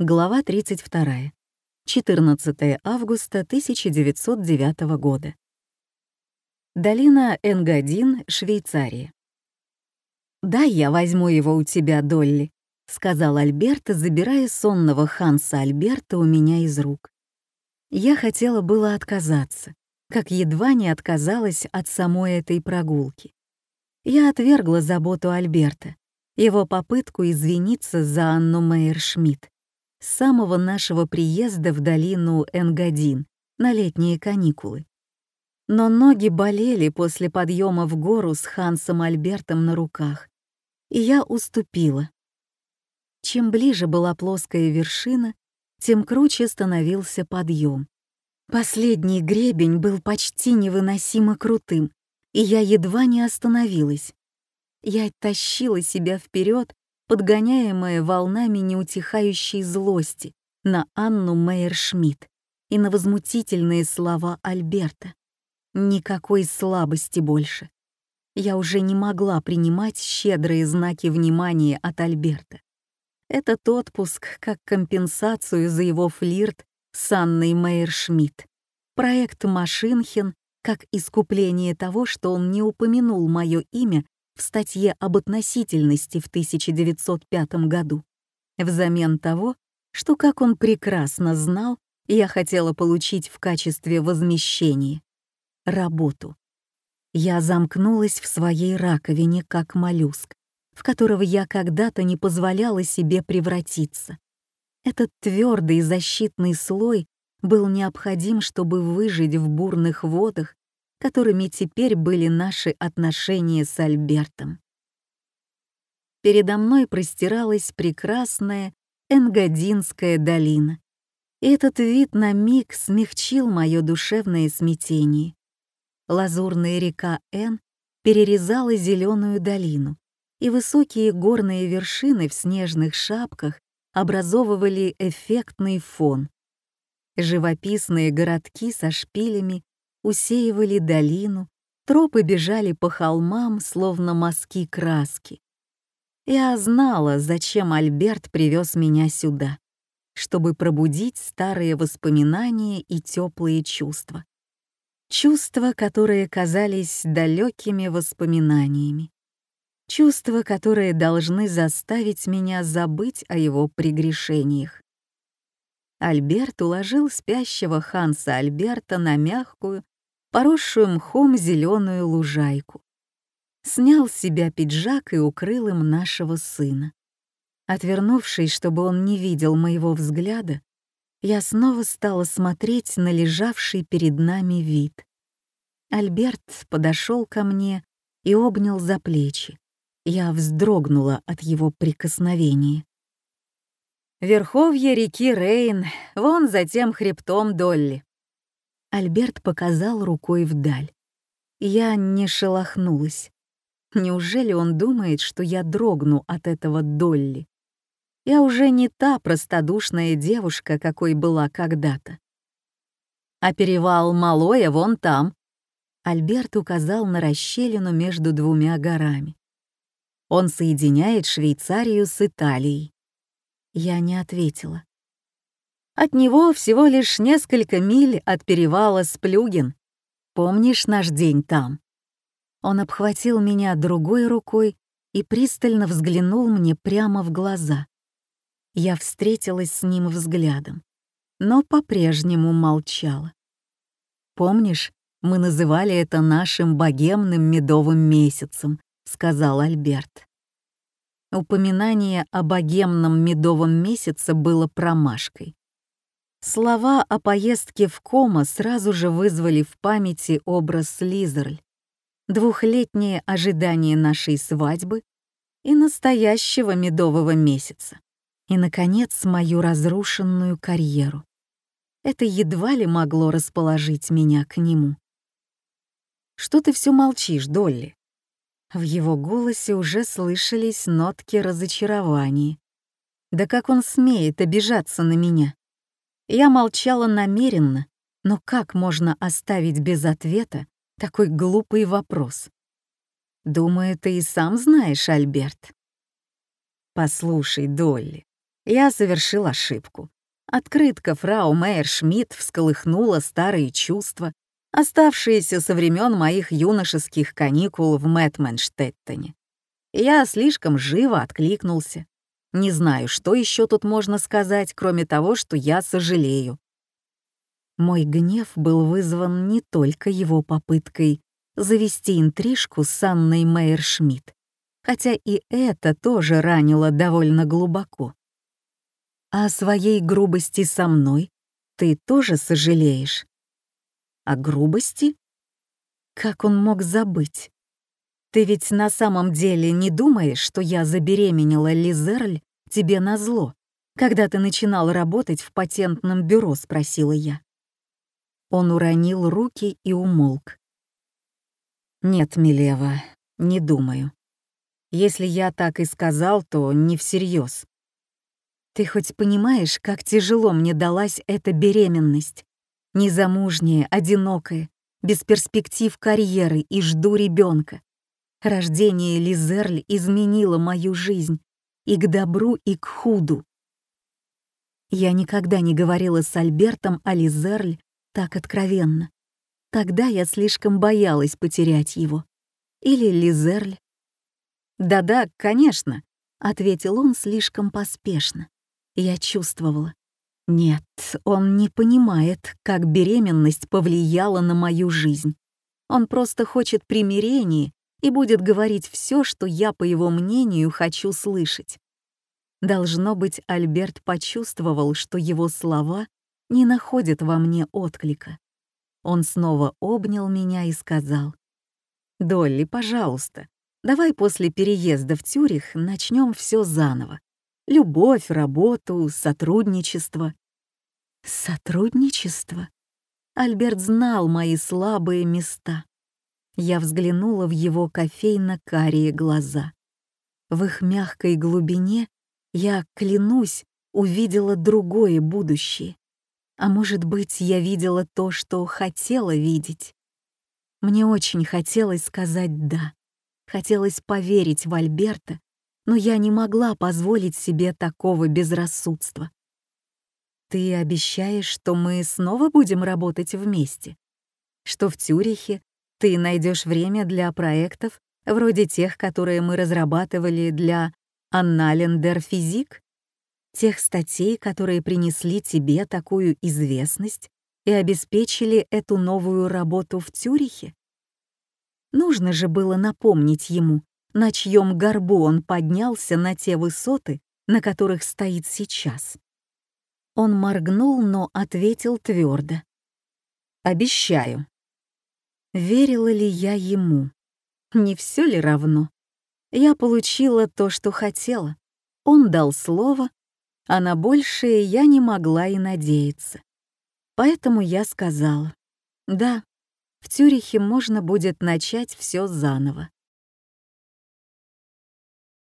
Глава 32. 14 августа 1909 года. Долина Энгадин, Швейцария. «Дай я возьму его у тебя, Долли», — сказал Альберт, забирая сонного Ханса Альберта у меня из рук. Я хотела было отказаться, как едва не отказалась от самой этой прогулки. Я отвергла заботу Альберта, его попытку извиниться за Анну Мейер-Шмидт с самого нашего приезда в долину Энгадин на летние каникулы. Но ноги болели после подъема в гору с Хансом Альбертом на руках, и я уступила. Чем ближе была плоская вершина, тем круче становился подъем. Последний гребень был почти невыносимо крутым, и я едва не остановилась. Я тащила себя вперед, подгоняемая волнами неутихающей злости на Анну Мейершмидт и на возмутительные слова Альберта. Никакой слабости больше. Я уже не могла принимать щедрые знаки внимания от Альберта. Этот отпуск как компенсацию за его флирт с Анной Мейершмидт. Проект Машинхен как искупление того, что он не упомянул мое имя в статье об относительности в 1905 году, взамен того, что, как он прекрасно знал, я хотела получить в качестве возмещения — работу. Я замкнулась в своей раковине, как моллюск, в которого я когда-то не позволяла себе превратиться. Этот твердый защитный слой был необходим, чтобы выжить в бурных водах которыми теперь были наши отношения с Альбертом. Передо мной простиралась прекрасная Энгадинская долина, и этот вид на миг смягчил мое душевное смятение. Лазурная река Эн перерезала зеленую долину, и высокие горные вершины в снежных шапках образовывали эффектный фон. Живописные городки со шпилями усеивали долину, тропы бежали по холмам, словно мазки краски. Я знала, зачем Альберт привез меня сюда, чтобы пробудить старые воспоминания и теплые чувства. Чувства, которые казались далекими воспоминаниями. Чувства, которые должны заставить меня забыть о его прегрешениях. Альберт уложил спящего Ханса Альберта на мягкую, поросшую мхом зеленую лужайку. Снял с себя пиджак и укрыл им нашего сына. Отвернувшись, чтобы он не видел моего взгляда, я снова стала смотреть на лежавший перед нами вид. Альберт подошел ко мне и обнял за плечи. Я вздрогнула от его прикосновения. «Верховье реки Рейн, вон за тем хребтом Долли. Альберт показал рукой вдаль. Я не шелохнулась. Неужели он думает, что я дрогну от этого Долли? Я уже не та простодушная девушка, какой была когда-то. А перевал Малоя вон там. Альберт указал на расщелину между двумя горами. Он соединяет Швейцарию с Италией. Я не ответила. От него всего лишь несколько миль от перевала Сплюгин. Помнишь наш день там?» Он обхватил меня другой рукой и пристально взглянул мне прямо в глаза. Я встретилась с ним взглядом, но по-прежнему молчала. «Помнишь, мы называли это нашим богемным медовым месяцем», — сказал Альберт. Упоминание о богемном медовом месяце было промашкой. Слова о поездке в Кома сразу же вызвали в памяти образ Лизерль, двухлетнее ожидание нашей свадьбы и настоящего медового месяца, и, наконец, мою разрушенную карьеру. Это едва ли могло расположить меня к нему. «Что ты все молчишь, Долли?» В его голосе уже слышались нотки разочарования. Да как он смеет обижаться на меня? Я молчала намеренно, но как можно оставить без ответа такой глупый вопрос? Думаю, ты и сам знаешь, Альберт. Послушай, Долли, Я совершил ошибку. Открытка фрау Мейер Шмидт всколыхнула старые чувства, оставшиеся со времен моих юношеских каникул в Мэтменштеттене. Я слишком живо откликнулся. Не знаю, что еще тут можно сказать, кроме того, что я сожалею. Мой гнев был вызван не только его попыткой завести интрижку с Анной Мейер-Шмидт, хотя и это тоже ранило довольно глубоко. О своей грубости со мной ты тоже сожалеешь? О грубости? Как он мог забыть? Ты ведь на самом деле не думаешь, что я забеременела Лизерль тебе назло, когда ты начинал работать в патентном бюро, спросила я. Он уронил руки и умолк. «Нет, Милева, не думаю. Если я так и сказал, то не всерьез. Ты хоть понимаешь, как тяжело мне далась эта беременность? Незамужняя, одинокая, без перспектив карьеры и жду ребенка. Рождение Лизерль изменило мою жизнь и к добру, и к худу. Я никогда не говорила с Альбертом о Лизерль так откровенно. Тогда я слишком боялась потерять его. Или Лизерль. «Да-да, конечно», — ответил он слишком поспешно. Я чувствовала. Нет, он не понимает, как беременность повлияла на мою жизнь. Он просто хочет примирения и будет говорить все, что я, по его мнению, хочу слышать. Должно быть, Альберт почувствовал, что его слова не находит во мне отклика. Он снова обнял меня и сказал, «Долли, пожалуйста, давай после переезда в Тюрих начнем все заново. Любовь, работу, сотрудничество». Сотрудничество? Альберт знал мои слабые места. Я взглянула в его кофейно-карие глаза. В их мягкой глубине я, клянусь, увидела другое будущее. А может быть, я видела то, что хотела видеть. Мне очень хотелось сказать «да». Хотелось поверить в Альберта, но я не могла позволить себе такого безрассудства. «Ты обещаешь, что мы снова будем работать вместе? Что в Тюрихе ты найдешь время для проектов, вроде тех, которые мы разрабатывали для Анналендер Физик?» тех статей, которые принесли тебе такую известность и обеспечили эту новую работу в Цюрихе? Нужно же было напомнить ему, на чьем горбу он поднялся на те высоты, на которых стоит сейчас. Он моргнул, но ответил твердо. «Обещаю». Верила ли я ему? Не все ли равно? Я получила то, что хотела. Он дал слово, а на большее я не могла и надеяться. Поэтому я сказала, да, в Тюрихе можно будет начать все заново.